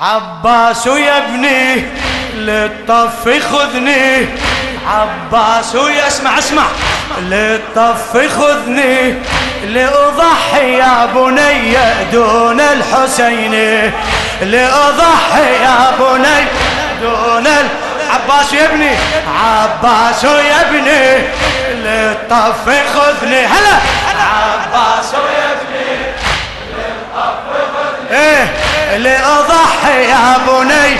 عباس يا ابني للطف خذني. عباس يا اسمع اسمع. للطف خذني لأضحي يا بني دون الحسين. لأضحي يا بني دون عباس يا ابني عباس يا ابني للطف خذني. هلا. عباس يا ابني للطف خذني. إيه لأضحي يا بني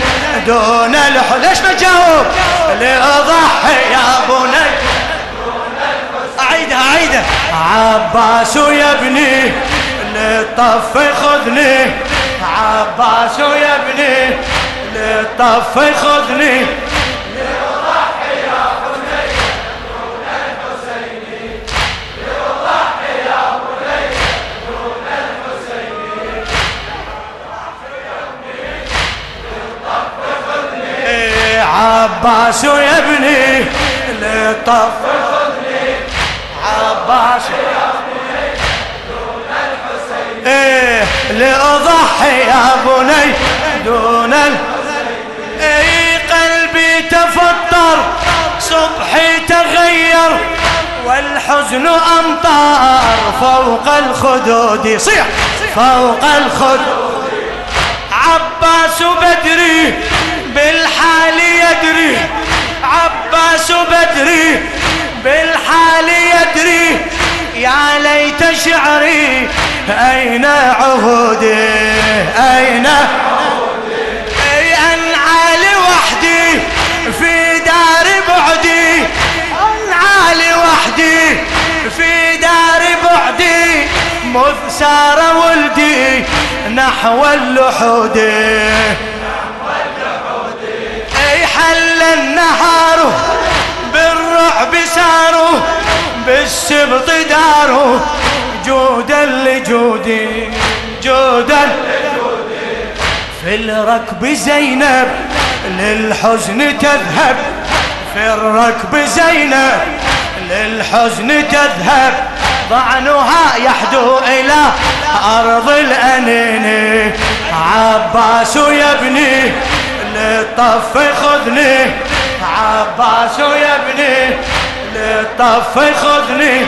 دون الحسين ليش ما جاوب لأضحي يا بني. أعيدها أعيدها. عباس يا ابني للطف خذني. عباس يا ابني للطف خذني. عباس يا ابني لطف خذني عباس يا دون الحسين لأضحي يا بني دون الحسين إيه قلبي تفطر صبحي تغير والحزن أمطار فوق الخدود صيح فوق الخدود. عباس بدري عباس بدري بالحال يدري يا ليت شعري أين عهودي؟ أين أي أنعى وحدي في دار بعدي. أنعى وحدي في دار بعدي. مذ سار ولدي نحو اللحود. حل النهار بالسبط داروا جودا لجودي جودا في الركب زينب للحزن تذهب. في الركب زينب للحزن تذهب. ضعنها يحدو إلى أرض الأنين. عباس يا ابني للطف خذني. عباس يا للطف خذني.